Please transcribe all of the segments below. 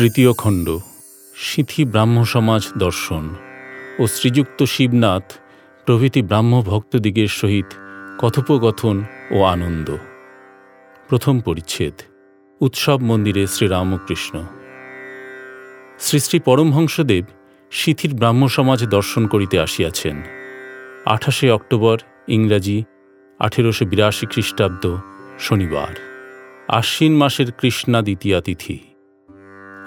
তৃতীয় খণ্ড, সিথি ব্রাহ্ম সমাজ দর্শন ও শ্রীযুক্ত শিবনাথ প্রভৃতি ব্রাহ্ম ভক্তদিগের সহিত কথোপকথন ও আনন্দ। প্রথম পরিচ্ছেদ, উৎসব মন্দিরে শ্রীরামকৃষ্ণ। শ্রী শ্রী পরমহংসদেব সিথির ব্রাহ্ম সমাজ দর্শন করিতে আসিয়াছেন। আঠাশে অক্টোবর, ইংরাজি, আঠেরোশো বিরাশি খ্রিস্টাব্দ, শনিবার। আশ্বিন মাসের কৃষ্ণা দ্বিতীয়া তিথি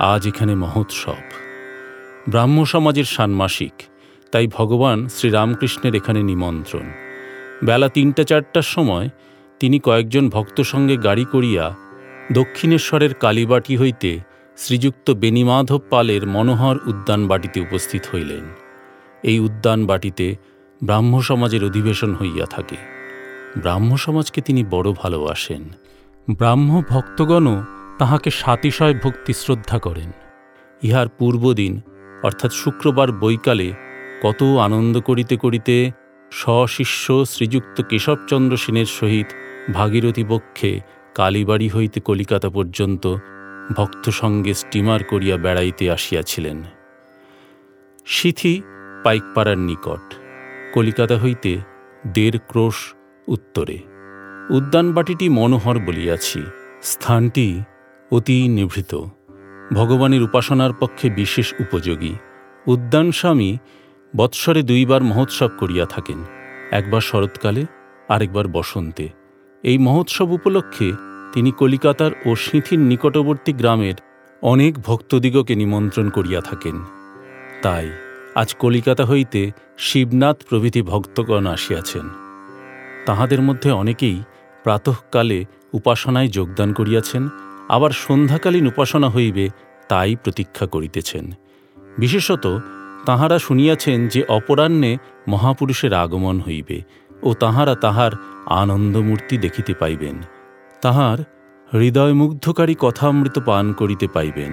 আজ এখানে মহোৎসব। ব্রাহ্ম সমাজের ষান্মাসিক, তাই ভগবান শ্রীরামকৃষ্ণের এখানে নিমন্ত্রণ। বেলা তিনটা চারটার সময় তিনি কয়েকজন ভক্ত সঙ্গে গাড়ি করিয়া দক্ষিণেশ্বরের কালীবাটি হইতে শ্রীযুক্ত বেণীমাধব পালের মনোহর উদ্যান বাটিতে উপস্থিত হইলেন। এই উদ্যান বাটিতে ব্রাহ্ম সমাজের অধিবেশন হইয়া থাকে। ব্রাহ্ম সমাজকে তিনি বড় ভালোবাসেন। ব্রাহ্ম ভক্তগণও তাহাকে সাতিশয় ভক্তি শ্রদ্ধা করেন। ইহার পূর্বদিন, অর্থাৎ শুক্রবার বৈকালে, কত আনন্দ করিতে করিতে স্বশিষ্য শ্রীযুক্ত কেশবচন্দ্র সেনের সহিত ভাগীরথী পক্ষে কালীবাড়ি হইতে কলিকাতা পর্যন্ত ভক্ত সঙ্গে স্টিমার করিয়া বেড়াইতে আসিয়াছিলেন। সিথি পাইকপাড়ার নিকট, কলিকাতা হইতে দেড় ক্রোশ উত্তরে। উদ্যানবাটিটি মনোহর বলিয়াছি। স্থানটি অতি নিভৃত। ভগবানের উপাসনার পক্ষে বিশেষ উপযোগী। উদ্যান স্বামী বৎসরে দুইবার মহোৎসব করিয়া থাকেন, একবার শরৎকালে, আরেকবার বসন্তে। এই মহোৎসব উপলক্ষে তিনি কলিকাতার ও সিঁথির নিকটবর্তী গ্রামের অনেক ভক্তদিগকে নিমন্ত্রণ করিয়া থাকেন। তাই আজ কলিকাতা হইতে শিবনাথ প্রভৃতি ভক্তগণ আসিয়াছেন। তাহাদের মধ্যে অনেকেই প্রাতঃকালে উপাসনায় যোগদান করিয়াছেন আবার সন্ধ্যাকালীন উপাসনা হইবে তাই প্রতীক্ষা করিতেছেন। বিশেষত তাহারা শুনিয়াছেন যে অপরাহ্নে মহাপুরুষের আগমন হইবে ও তাহারা তাহার আনন্দমূর্তি দেখিতে পাইবেন। তাহার হৃদয়মুগ্ধকারী কথামৃত পান করিতে পাইবেন।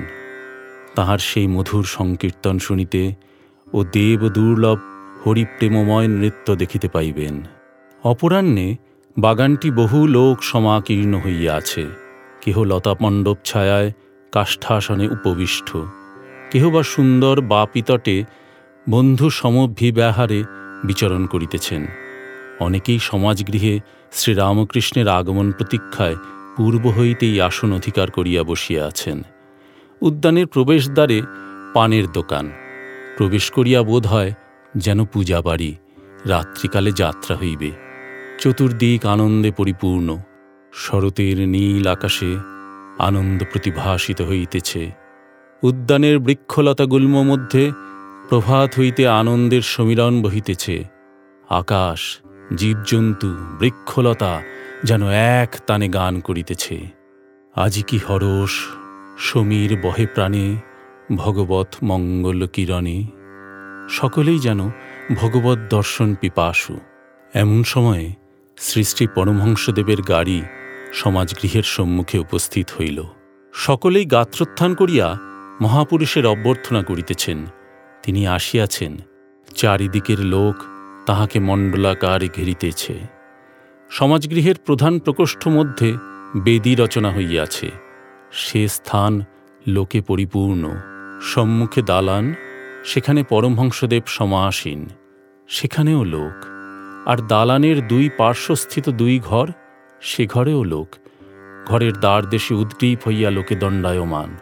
তাহার সেই মধুর সংকীর্তন শুনিতে ও দেব দুর্লভ হরিপ্রেমময় নৃত্য দেখিতে পাইবেন। অপরাহ্নে বাগানটি বহু লোক সমাকীর্ণ হইয়া আছে। কেহ লতামণ্ডপ ছায়ায় কাষ্ঠাসনে উপবিষ্ট, কেহ বা সুন্দর বা পিতটে বন্ধু সমভিব্যাহারে বিচরণ করিতেছেন। অনেকেই সমাজগৃহে শ্রীরামকৃষ্ণের আগমন প্রতীক্ষায় পূর্ব হইতেই আসন অধিকার করিয়া বসিয়া আছেন। উদ্যানের প্রবেশদ্বারে পানের দোকান, প্রবেশ করিয়া বোধ হয় যেন পূজা বাড়ি রাত্রিকালে যাত্রা হইবে। চতুর্দিক আনন্দে পরিপূর্ণ। শরতের নীল আকাশে আনন্দ প্রতিভাসিত হইতেছে। উদ্যানের বৃক্ষলতা গুল্ম মধ্যে প্রভাত হইতে আনন্দের সমীরণ বহিতেছে। আকাশ, জীবজন্তু, বৃক্ষলতা যেন এক তানে গান করিতেছে। আজি কি হরস সমীর বহে প্রাণে ভগবত মঙ্গল কিরণে? সকলেই যেন ভগবত দর্শন পিপাসু। এমন সময়ে শ্রী পরমহংসদেবের গাড়ি সমাজগৃহের সম্মুখে উপস্থিত হইল। সকলেই গাত্রোত্থান করিয়া মহাপুরুষের অভ্যর্থনা করিতেছেন। তিনি আসিয়াছেন। চারিদিকের লোক তাহাকে মণ্ডলাকারে ঘেরিতেছে। সমাজগৃহের প্রধান প্রকোষ্ঠ মধ্যে বেদী রচনা হইয়াছে। সে স্থান লোকে পরিপূর্ণ। সম্মুখে দালান, সেখানে পরমহংসদেব সমাসীন। সেখানেও লোক। আর দালানের দুই পার্শ্বস্থিত দুই ঘর সে ঘরেও লোক। ঘরের দ্বার দেশে উদ্গ্রীব হইয়া লোকে দণ্ডায়মান।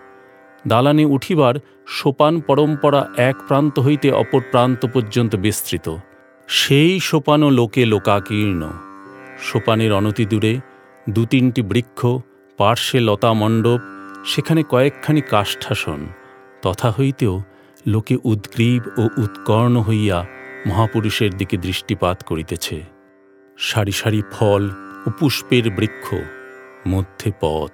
দালানে উঠিবার সোপান পরম্পরা এক প্রান্ত হইতে অপর প্রান্ত পর্যন্ত বিস্তৃত। সেই সোপানও লোকে লোকাকীর্ণ। সোপানের অনতিদূরে দু তিনটি বৃক্ষ, পার্শ্বে লতা মণ্ডপ, সেখানে কয়েকখানি কাষ্ঠাসন। তথা হইতেও লোকে উদ্গ্রীব ও উৎকর্ণ হইয়া মহাপুরুষের দিকে দৃষ্টিপাত করিতেছে। সারি সারি ফল ও পুষ্পের বৃক্ষ, মধ্যে পথ।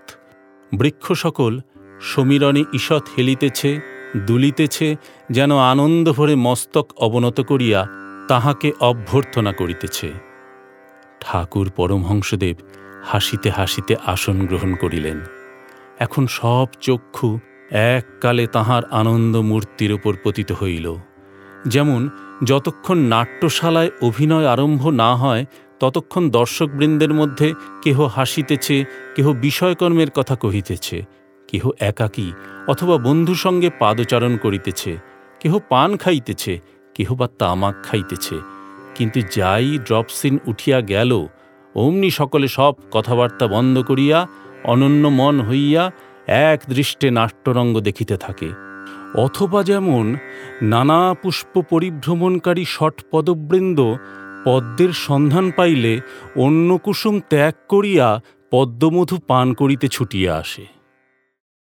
বৃক্ষ সকল সমীরণে ঈষৎ হেলিতেছে, দুলিতেছে, যেন আনন্দ ভরে মস্তক অবনত করিয়া তাহাকে অভ্যর্থনা করিতেছে। ঠাকুর পরমহংসদেব হাসিতে হাসিতে আসন গ্রহণ করিলেন। এখন সব চক্ষু এককালে তাহার আনন্দ মূর্তির উপর পতিত হইল। যেমন যতক্ষণ নাট্যশালায় অভিনয় আরম্ভ না হয় ততক্ষণ দর্শকবৃন্দের মধ্যে কেহ হাসিতেছে, কেহ বিষয়কর্মের কথা কহিতেছে, কেহ একাকী অথবা বন্ধু সঙ্গে পাদচারণ করিতেছে, কেহ পান খাইতেছে, কেহ বা তামাক খাইতেছে। কিন্তু যাই ড্রপসিন উঠিয়া গেল, অমনি সকলে সব কথাবার্তা বন্ধ করিয়া অনন্য মন হইয়া এক দৃষ্টে নাট্যরঙ্গ দেখিতে থাকে। অথবা যেমন নানা পুষ্প পরিভ্রমণকারী ষট পদবৃন্দ পদ্মের সন্ধান পাইলে অন্য কুসুম ত্যাগ করিয়া পদ্মমধু পান করিতে ছুটিয়া আসে।